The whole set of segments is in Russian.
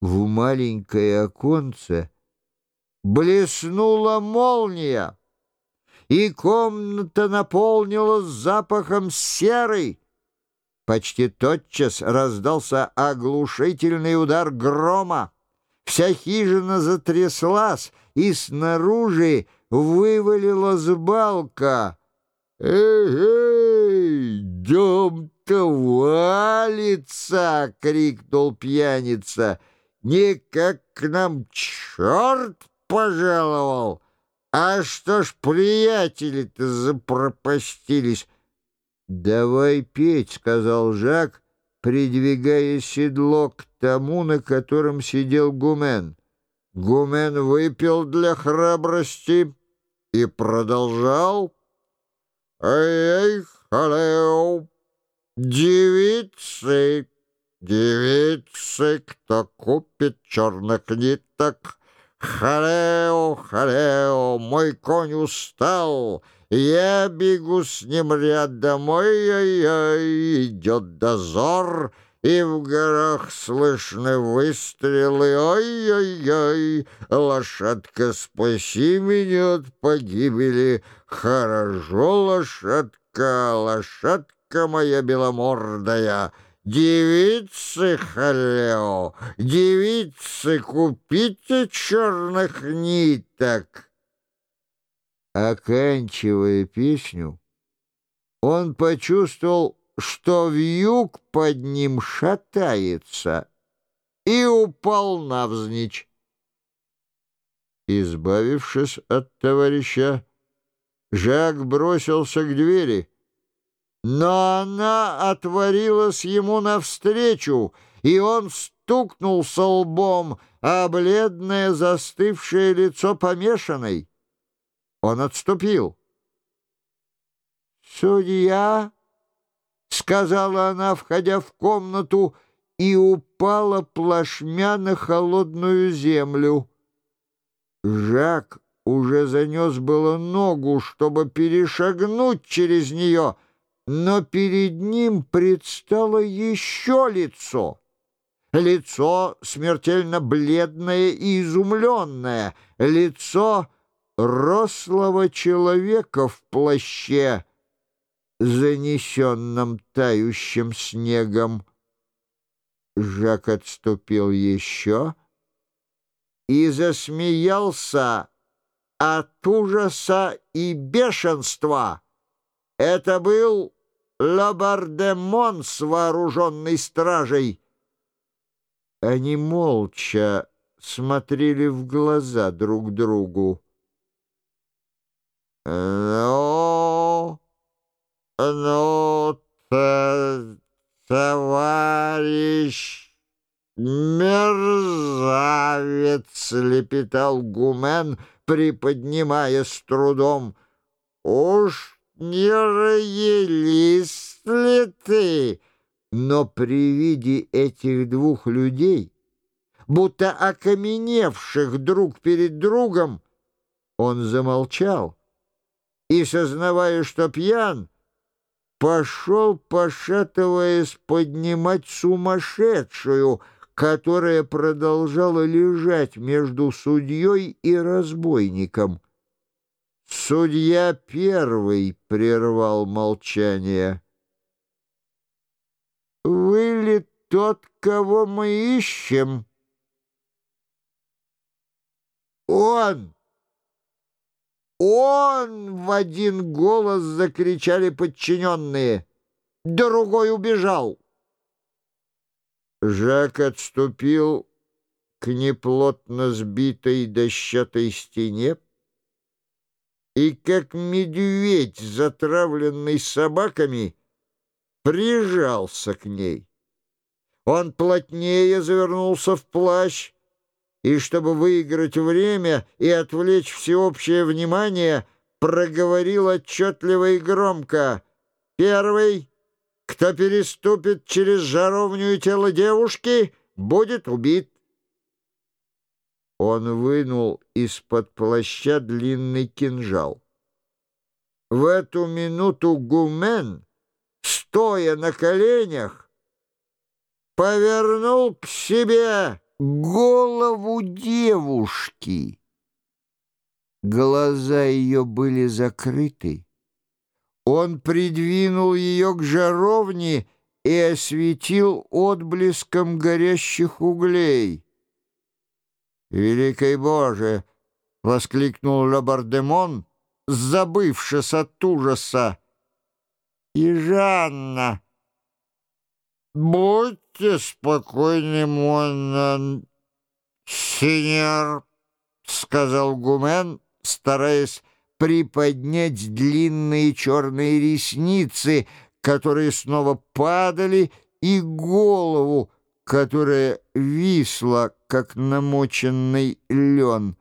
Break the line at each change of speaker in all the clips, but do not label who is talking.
В маленькое оконце блеснула молния, и комната наполнилась запахом серы. Почти тотчас раздался оглушительный удар грома. Вся хижина затряслась, и снаружи вывалилась балка. «Эй, дом-то валится!» — крикнул пьяница. «Никак к нам черт пожаловал! А что ж приятели-то запропастились?» «Давай петь», — сказал Жак, придвигая седло к тому, на котором сидел Гумен. Гумен выпил для храбрости и продолжал. «Эй, халео, девицы, девицы, кто купит черных ниток, халео, халео, мой конь устал». Я бегу с ним рядом, ой-ой-ой, идет дозор, и в горах слышны выстрелы, ой-ой-ой, лошадка, спаси меня от погибели, хорошо, лошадка, лошадка моя беломордая». «Девицы, халео, девицы, купите черных ниток!» Оканчивая песню, он почувствовал, что вьюг под ним шатается, и упал навзничь. Избавившись от товарища, Жак бросился к двери, но она отворилась ему навстречу, и он стукнулся лбом, а бледное застывшее лицо помешанной. Он отступил. «Судья!» — сказала она, входя в комнату, и упала плашмя на холодную землю. Жак уже занес было ногу, чтобы перешагнуть через нее, но перед ним предстало еще лицо. Лицо смертельно бледное и изумленное, лицо рослого человека в плаще, занесенном тающим снегом. Жак отступил еще и засмеялся от ужаса и бешенства. Это был Лабардемон с вооруженной стражей. Они молча смотрели в глаза друг другу. «Ну, ну, товарищ мерзавец!» — лепетал Гумен, приподнимая с трудом. «Уж не роялист ли ты?» Но при виде этих двух людей, будто окаменевших друг перед другом, он замолчал и, сознавая, что пьян, пошел, пошатываясь, поднимать сумасшедшую, которая продолжала лежать между судьей и разбойником. Судья первый прервал молчание. «Вы ли тот, кого мы ищем?» «Он!» «Он!» — в один голос закричали подчиненные. «Другой убежал!» Жак отступил к неплотно сбитой дощатой стене и, как медведь, затравленный собаками, прижался к ней. Он плотнее завернулся в плащ, и, чтобы выиграть время и отвлечь всеобщее внимание, проговорил отчетливо и громко. «Первый, кто переступит через жаровню тело девушки, будет убит». Он вынул из-под плаща длинный кинжал. В эту минуту Гумен, стоя на коленях, повернул к себе голову девушки. Глаза ее были закрыты. Он придвинул ее к жаровне и осветил отблеском горящих углей. «Великий Боже!» — воскликнул Лабардемон, забывшись от ужаса. «И Жанна!» «Будьте спокойны, мон сеньор», — сказал Гумен, стараясь приподнять длинные черные ресницы, которые снова падали, и голову, которая висла, как намоченный лен.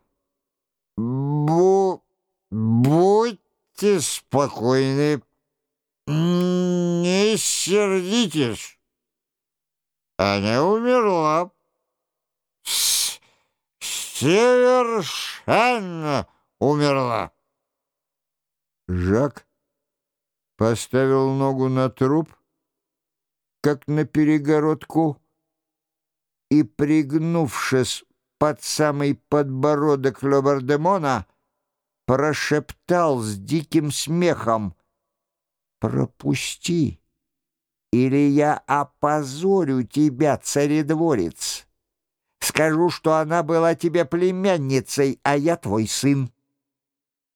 «Бу... будьте спокойны, не сердитесь. Она умерла. Совершенно умерла». Жак поставил ногу на труп, как на перегородку, и, пригнувшись под самый подбородок Лобардемона, прошептал с диким смехом «Пропусти, или я опозорю тебя, царедворец. Скажу, что она была тебе племянницей, а я твой сын».